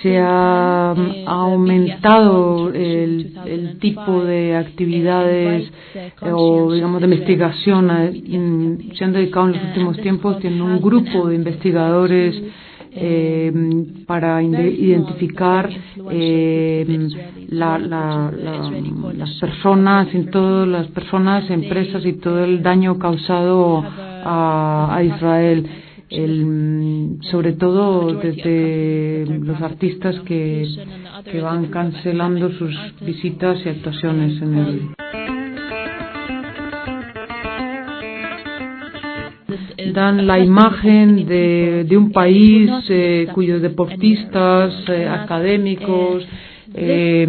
se ha, aumentado el, el, tipo de actividades o, digamos, de investigación. se han dedicado en los últimos tiempos, tienen un grupo de investigadores eh, para identificar eh, la, la, la, las personas, en todas las personas, empresas y todo el daño causado a, Israel. El, sobre todo desde los artistas que, van cancelando sus visitas y actuaciones en el dan la imagen de, un país eh, cuyos deportistas, eh, académicos, eh,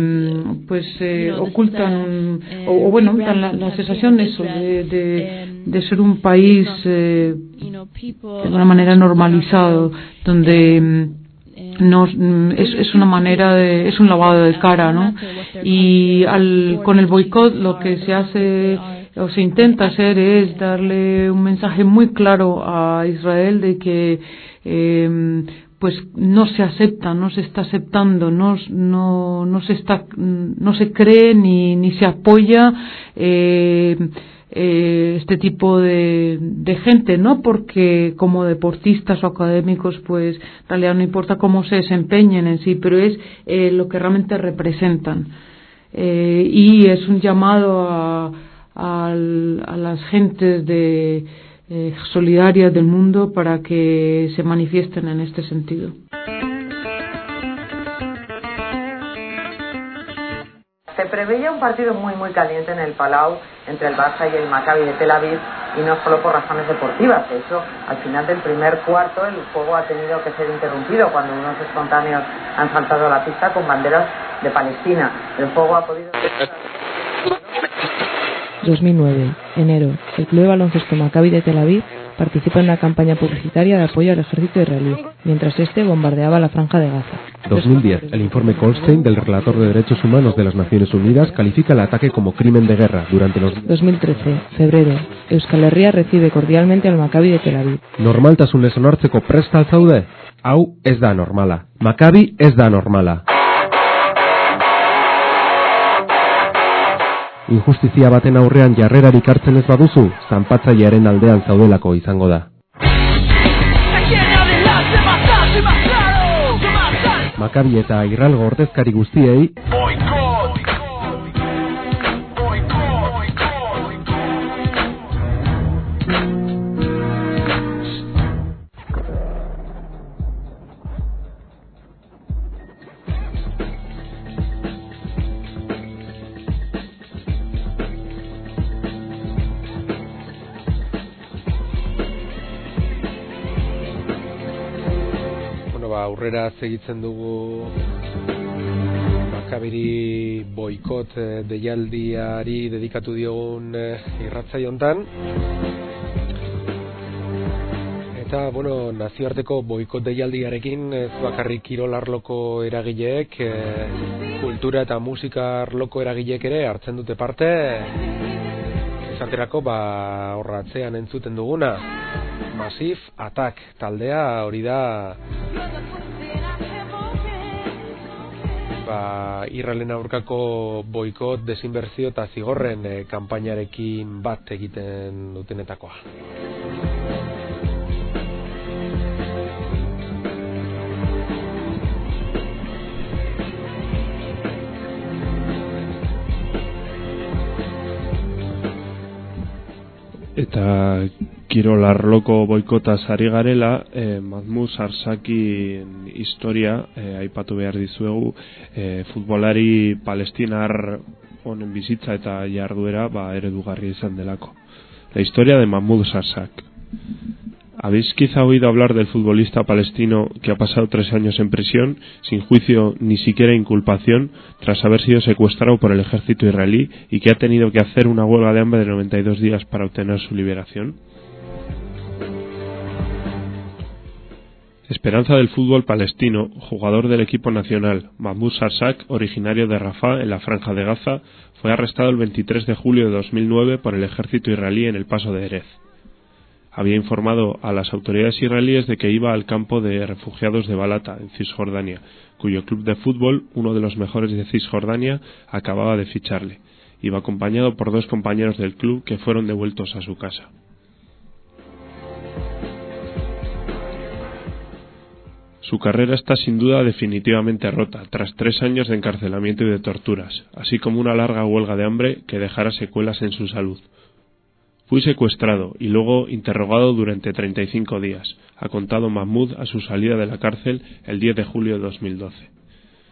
pues eh, ocultan o, o, bueno dan la, la sensación eso de, de, de, ser un país eh, de una manera normalizado donde mm, no mm, es, es una manera de es un lavado de cara no y al con el boicot lo que se hace o se intenta hacer es darle un mensaje muy claro a Israel de que eh, pues no se acepta, no se está aceptando, no, no, no se está, no se cree ni, ni se apoya eh, eh, este tipo de, de, gente, no porque como deportistas o académicos, pues en realidad no importa cómo se desempeñen en sí, pero es eh, lo que realmente representan. Eh, y es un llamado a, a, a las gentes de eh, solidarias del mundo para que se manifiesten en este sentido. Se preveía un partido muy muy caliente en el Palau entre el Barça y el Maccabi de Tel Aviv y no solo por razones deportivas. De hecho, al final del primer cuarto el juego ha tenido que ser interrumpido cuando unos espontáneos han saltado a la pista con banderas de Palestina. El juego ha podido 2009, enero. El Club de Baloncesto Maccabi de Tel Aviv participa en la campaña publicitaria de apoyo al ejército israelí, mientras este bombardeaba la franja de Gaza. 2010. El informe Goldstein del relator de derechos humanos de las Naciones Unidas califica el ataque como crimen de guerra durante los 2013. Febrero. Euskal Herria recibe cordialmente al Maccabi de Tel Aviv. Normaltasunez onartzeko presta al zaude? Hau ez da normala. Maccabi ez da normala. Injustizia baten aurrean jarrerarik hartzen ez baduzu, zanpatzailearen aldean zaudelako izango da. Makabi eta irralgo ordezkari guztiei aurrera segitzen dugu Makabiri boikot eh, deialdiari dedikatu diogun eh, irratzai hontan eta bueno, nazioarteko boikot deialdiarekin ez bakarrik kirolarloko eragileek eh, kultura eta musika arloko eragileek ere hartzen dute parte. Esaterako ba horratzean entzuten duguna Masif Attack taldea hori da ba, irralen aurkako boikot, desinbertzio eta zigorren e, kanpainarekin bat egiten dutenetakoa. Eta kirolarloko boikota sari garela, eh, Mahmoud Arsaki historia eh, aipatu behar dizuegu, eh, futbolari palestinar honen bizitza eta jarduera ba, eredugarri izan delako. La historia de Mahmoud Sarsak. ¿Habéis quizá oído hablar del futbolista palestino que ha pasado tres años en prisión, sin juicio ni siquiera inculpación, tras haber sido secuestrado por el ejército israelí y que ha tenido que hacer una huelga de hambre de 92 días para obtener su liberación? Esperanza del fútbol palestino, jugador del equipo nacional, Mahmoud Sarsak, originario de Rafah, en la Franja de Gaza, fue arrestado el 23 de julio de 2009 por el ejército israelí en el paso de Erez. Había informado a las autoridades israelíes de que iba al campo de refugiados de Balata, en Cisjordania, cuyo club de fútbol, uno de los mejores de Cisjordania, acababa de ficharle. Iba acompañado por dos compañeros del club que fueron devueltos a su casa. Su carrera está sin duda definitivamente rota, tras tres años de encarcelamiento y de torturas, así como una larga huelga de hambre que dejara secuelas en su salud. Fui secuestrado y luego interrogado durante 35 días, ha contado Mahmoud a su salida de la cárcel el 10 de julio de 2012.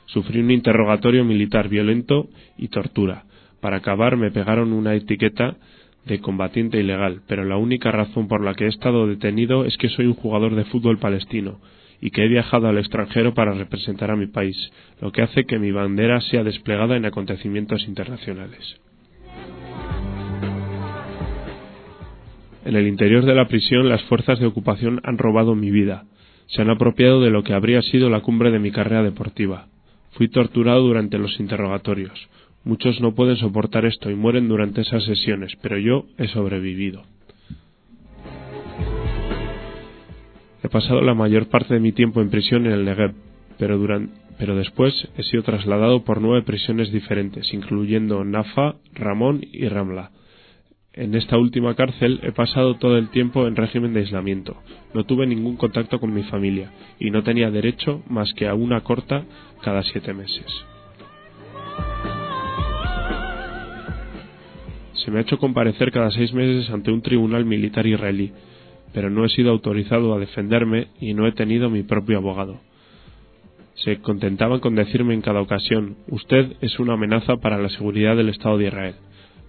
Sufrí un interrogatorio militar violento y tortura. Para acabar me pegaron una etiqueta de combatiente ilegal, pero la única razón por la que he estado detenido es que soy un jugador de fútbol palestino, y que he viajado al extranjero para representar a mi país, lo que hace que mi bandera sea desplegada en acontecimientos internacionales. En el interior de la prisión las fuerzas de ocupación han robado mi vida, se han apropiado de lo que habría sido la cumbre de mi carrera deportiva. Fui torturado durante los interrogatorios. Muchos no pueden soportar esto y mueren durante esas sesiones, pero yo he sobrevivido. He pasado la mayor parte de mi tiempo en prisión en el Negev, pero, después he sido trasladado por nueve prisiones diferentes, incluyendo Nafa, Ramón y Ramla. En esta última cárcel he pasado todo el tiempo en régimen de aislamiento. No tuve ningún contacto con mi familia y no tenía derecho más que a una corta cada siete meses. Se me ha hecho comparecer cada seis meses ante un tribunal militar israelí, pero no he sido autorizado a defenderme y no he tenido mi propio abogado. Se contentaban con decirme en cada ocasión, usted es una amenaza para la seguridad del Estado de Israel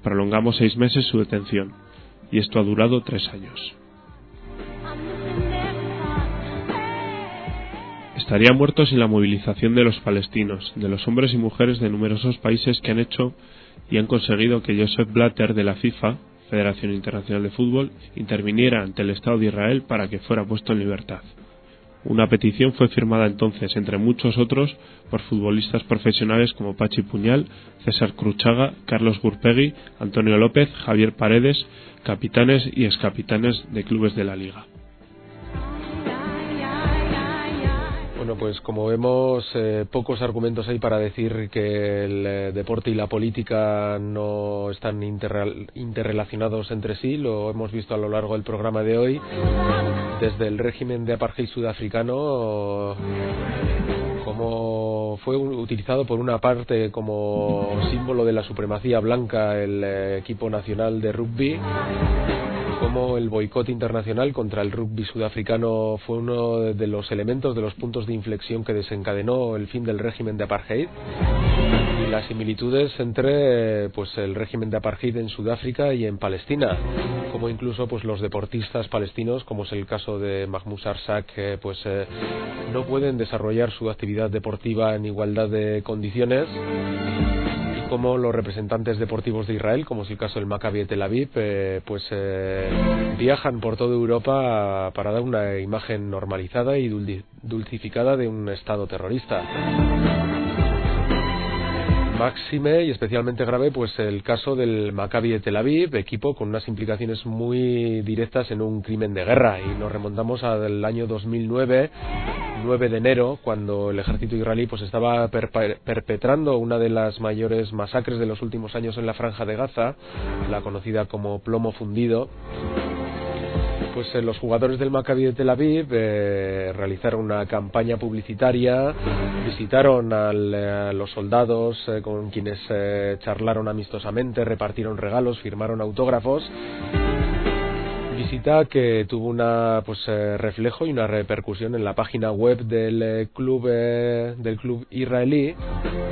prolongamos seis meses su detención, y esto ha durado tres años. Estaría muerto sin la movilización de los palestinos, de los hombres y mujeres de numerosos países que han hecho y han conseguido que Joseph Blatter de la FIFA, Federación Internacional de Fútbol, interviniera ante el Estado de Israel para que fuera puesto en libertad. Una petición fue firmada entonces, entre muchos otros, por futbolistas profesionales como Pachi Puñal, César Cruchaga, Carlos Gurpegui, Antonio López, Javier Paredes, capitanes y excapitanes de clubes de la liga. Bueno, pues como vemos, eh, pocos argumentos hay para decir que el eh, deporte y la política no están interrelacionados entre sí. Lo hemos visto a lo largo del programa de hoy. Desde el régimen de apartheid sudafricano, como fue utilizado por una parte como símbolo de la supremacía blanca el eh, equipo nacional de rugby cómo el boicot internacional contra el rugby sudafricano fue uno de los elementos, de los puntos de inflexión que desencadenó el fin del régimen de apartheid las similitudes entre pues el régimen de apartheid en Sudáfrica y en Palestina, como incluso pues los deportistas palestinos, como es el caso de Mahmoud Arsak, pues eh, no pueden desarrollar su actividad deportiva en igualdad de condiciones como los representantes deportivos de Israel, como es el caso del Maccabi Tel Aviv, eh, pues eh, viajan por toda Europa para dar una imagen normalizada y dulcificada de un Estado terrorista. Máxime y especialmente grave pues el caso del Maccabi de Tel Aviv, equipo con unas implicaciones muy directas en un crimen de guerra. Y nos remontamos al año 2009, 9 de enero, cuando el ejército israelí pues estaba perpetrando una de las mayores masacres de los últimos años en la franja de Gaza, la conocida como plomo fundido pues eh, los jugadores del Maccabi de Tel Aviv eh, realizaron una campaña publicitaria, visitaron eh, a los soldados con quienes charlaron amistosamente, repartieron regalos, firmaron autógrafos visita que tuvo una pues eh, reflejo y una repercusión en la página web del eh, club eh, del club israelí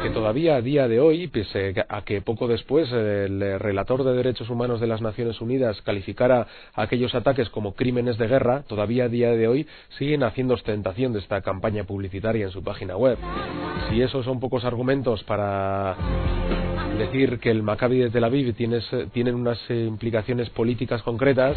que todavía a día de hoy pese a que poco después el relator de derechos humanos de las Naciones Unidas calificara aquellos ataques como crímenes de guerra todavía a día de hoy siguen haciendo ostentación de esta campaña publicitaria en su página web. Si esos son pocos argumentos para decir que el Maccabi de Tel Aviv tiene, tienen unas implicaciones políticas concretas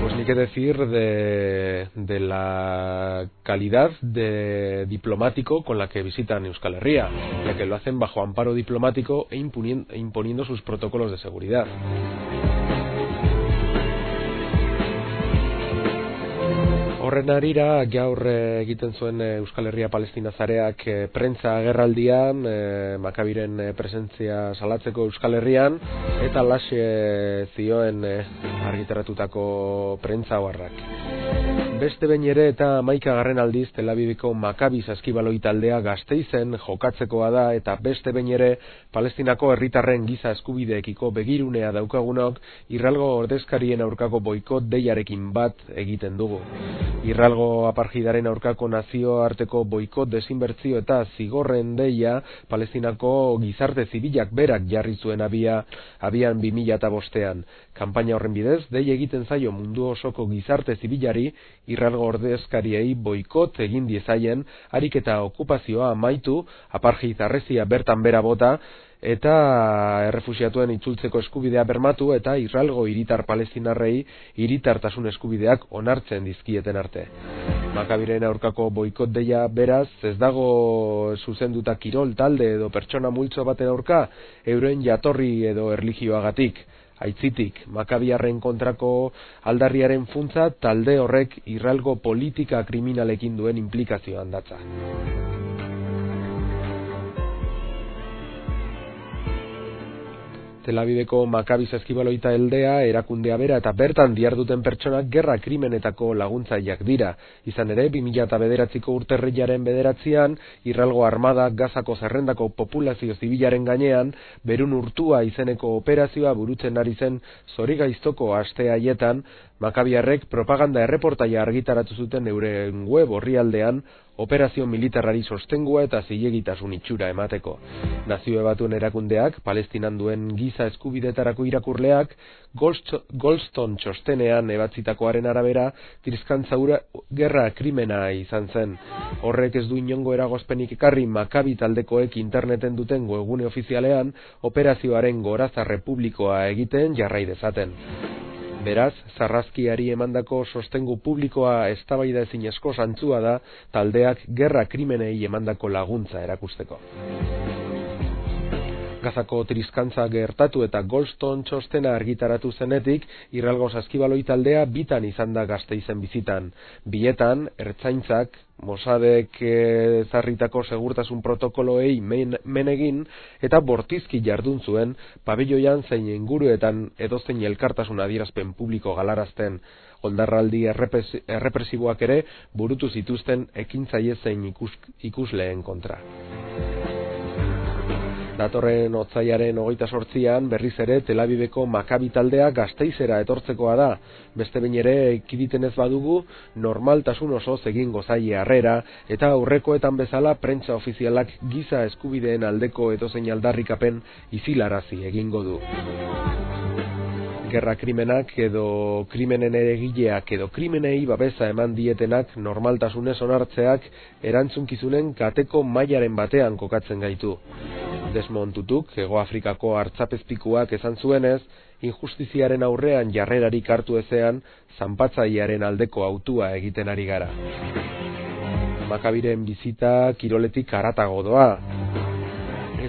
pues ni qué decir de, de la calidad de diplomático con la que visitan Euskal Herria, ya que lo hacen bajo amparo diplomático e imponiendo sus protocolos de seguridad. Horren arira, gaur eh, egiten zuen eh, Euskal Herria Palestina zareak e, prentza agerraldian, e, makabiren presentzia salatzeko Euskal Herrian, eta lase zioen e, argitaratutako prentza horrak. Beste behin ere eta maika garren aldiz Tel Aviviko Makabi saskibaloi taldea gazteizen jokatzekoa da eta beste behin ere Palestinako herritarren giza eskubideekiko begirunea daukagunok Irralgo ordezkarien aurkako boikot deiarekin bat egiten dugu. Irralgo aparjidaren aurkako nazio arteko boikot desinbertzio eta zigorren deia Palestinako gizarte zibilak berak jarri zuen abia abian 2005ean. Kanpaina horren bidez, dei egiten zaio mundu osoko gizarte zibilari irralgo ordezkariei boikot egin diezaien, harik eta okupazioa amaitu, aparji zarrezia bertan bera bota, eta errefusiatuen itzultzeko eskubidea bermatu eta irralgo hiritar palestinarrei hiritartasun eskubideak onartzen dizkieten arte. Makabiren aurkako boikot deia beraz, ez dago zuzenduta kirol talde edo pertsona multzo baten aurka, euren jatorri edo erligioagatik Aitzitik, Makabiarren kontrako aldarriaren funtza talde horrek irralgo politika kriminalekin duen implikazioan datza. Tel Aviveko Makabiz Eskibaloita eldea erakundea bera eta bertan diarduten pertsonak gerra krimenetako laguntzaileak dira. Izan ere, 2009ko urterrilaren bederatzean, Irralgo Armada Gazako zerrendako populazio zibilaren gainean, berun urtua izeneko operazioa burutzen ari zen zorigaiztoko aste haietan, Makabiarrek propaganda erreportaia argitaratu zuten euren web orrialdean operazio militarrari sostengua eta zilegitasun itxura emateko. Nazio batuen erakundeak, palestinan duen giza eskubidetarako irakurleak, Goldstone txostenean ebatzitakoaren arabera, tirizkantza gerra krimena izan zen. Horrek ez du inongo eragozpenik ekarri makabi taldekoek interneten duten goegune ofizialean, operazioaren goraza republikoa egiten jarrai dezaten. Beraz, zarrazkiari emandako sostengu publikoa eztabaida ezin esko santzua da taldeak gerra krimenei emandako laguntza erakusteko. Gazako trizkantza gertatu eta Goldstone txostena argitaratu zenetik, irralgo saskibaloi taldea bitan izan da gazte izen bizitan. Bietan, ertzaintzak, Mosadek e, zarritako segurtasun protokoloei men, menegin eta bortizki jardun zuen pabilloian zein inguruetan edozein elkartasun adierazpen publiko galarazten oldarraldi errepresiboak ere burutu zituzten ekintzaile zein ikus, ikusleen kontra. Datorren otzaiaren hogeita sortzian, berriz ere, telabibeko makabi taldea gazteizera etortzekoa da. Beste bain ere, ekiditen ez badugu, normaltasun oso egin gozaile harrera, eta aurrekoetan bezala prentza ofizialak giza eskubideen aldeko edozein aldarrikapen izilarazi egingo du. Gerra krimenak edo krimenen egileak edo krimenei babesa eman dietenak normaltasunez onartzeak erantzunkizunen kateko mailaren batean kokatzen gaitu. Desmond Tutuk, Ego Afrikako hartzapezpikuak esan zuenez, injustiziaren aurrean jarrerarik hartu ezean, zanpatzaiaren aldeko autua egiten ari gara. Makabiren bizita kiroletik aratago doa.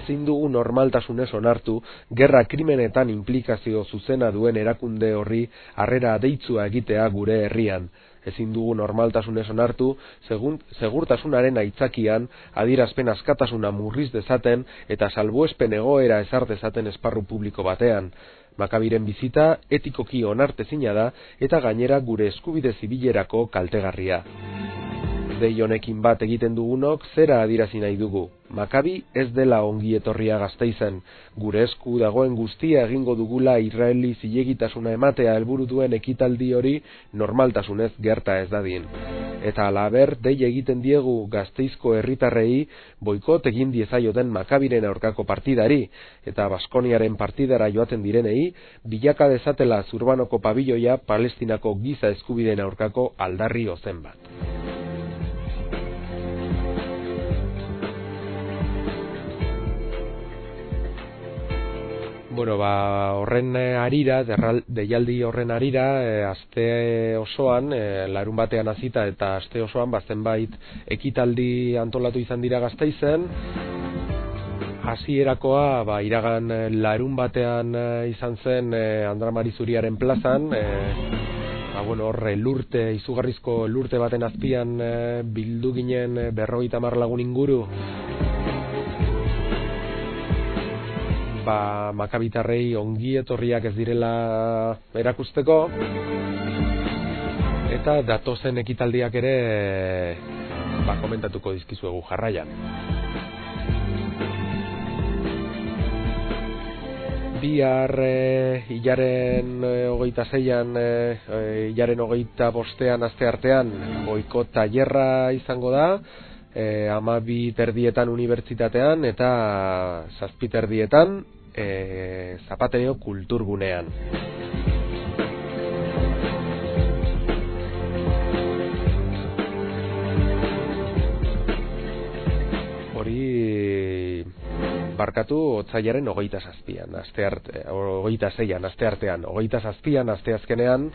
Ezin dugu normaltasunez onartu, gerra krimenetan implikazio zuzena duen erakunde horri harrera deitzua egitea gure herrian ezin dugu normaltasunez onartu, segun, segurtasunaren aitzakian, adirazpen askatasuna murriz dezaten eta salbuespen egoera ezar dezaten esparru publiko batean. Makabiren bizita etikoki onartezina da eta gainera gure eskubide zibilerako kaltegarria dei honekin bat egiten dugunok zera adirazi nahi dugu. Makabi ez dela ongi etorria gazteizen, gure esku dagoen guztia egingo dugula Israeli zilegitasuna ematea helburu duen ekitaldi hori normaltasunez gerta ez dadin. Eta alaber, dei egiten diegu gazteizko herritarrei boikot egin diezaioten makabiren aurkako partidari, eta Baskoniaren partidara joaten direnei, bilaka dezatela zurbanoko pabilloia palestinako giza eskubideen aurkako aldarri ozen bat. Bueno, ba, horren eh, arira, deialdi horren arira, e, aste osoan, e, larun batean azita eta aste osoan, ba, zenbait ekitaldi antolatu izan dira gazteizen. Hasierakoa ba, iragan larun batean izan zen e, Andra Marizuriaren plazan, e, ba, bueno, horre lurte, izugarrizko lurte baten azpian e, bildu ginen berroita lagun inguru, ba, makabitarrei ongi etorriak ez direla erakusteko. Eta datozen ekitaldiak ere ba, komentatuko dizkizuegu jarraian. Bihar e, hilaren e, hogeita zeian e, e, hilaren hogeita bostean azte artean boiko tailerra izango da e, amabi terdietan unibertsitatean eta zazpi terdietan e, zapateo kulturgunean. Hori barkatu otzaiaren hogeita zazpian, aste arte, hogeita zeian, aste artean, hogeita zazpian, aste azkenean,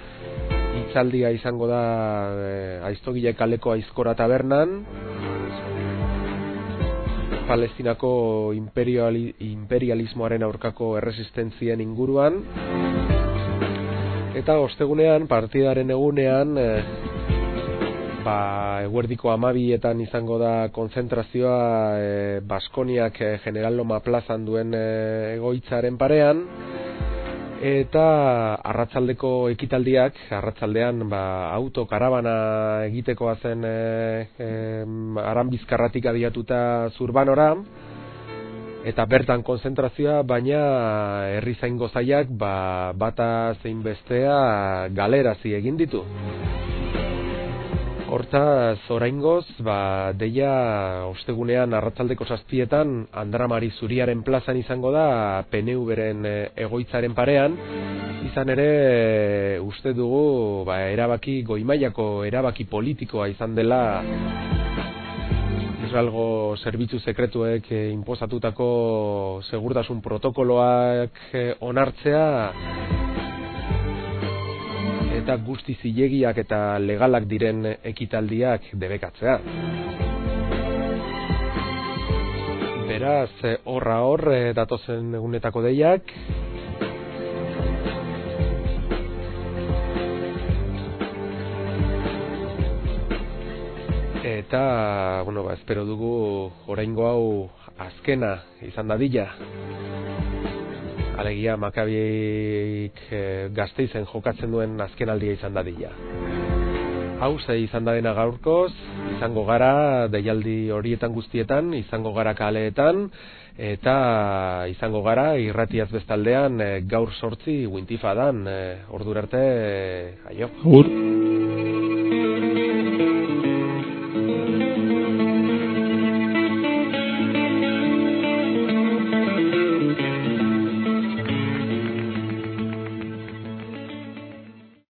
itzaldia izango da e, aiztogile kaleko aizkora tabernan, Palestinako imperiali, imperialismoaren aurkako erresistentzien inguruan. Eta ostegunean, partidaren egunean, e, ba, eguerdiko amabietan izango da konzentrazioa e, Baskoniak e, General Loma plazan duen e, egoitzaren parean, eta arratzaldeko ekitaldiak, arratzaldean ba, autokarabana egitekoa zen e, e, aran bizkarratik adiatuta zurbanora, eta bertan konzentrazioa, baina herri zain gozaiak ba, bata zein bestea galerazi egin ditu. Hortaz, oraingoz, ba, deia ostegunean arratzaldeko zazpietan Andramari Zuriaren plazan izango da PNV-ren e, egoitzaren parean, izan ere uste dugu ba, erabaki goimaiako erabaki politikoa izan dela. Israelgo zerbitzu sekretuek e, inposatutako segurtasun protokoloak e, onartzea eta guzti zilegiak eta legalak diren ekitaldiak debekatzea. Beraz, horra hor, eh, datozen egunetako deiak, eta, bueno, ba, espero dugu oraingo hau azkena izan dadila alegia makabiek e, gazteizen jokatzen duen azkenaldia izan dadila. Hau, ze izan da gaurkoz, izango gara deialdi horietan guztietan, izango gara kaleetan, eta izango gara irratiaz bestaldean e, gaur sortzi wintifadan, e, ordurarte, e, aio. Agur.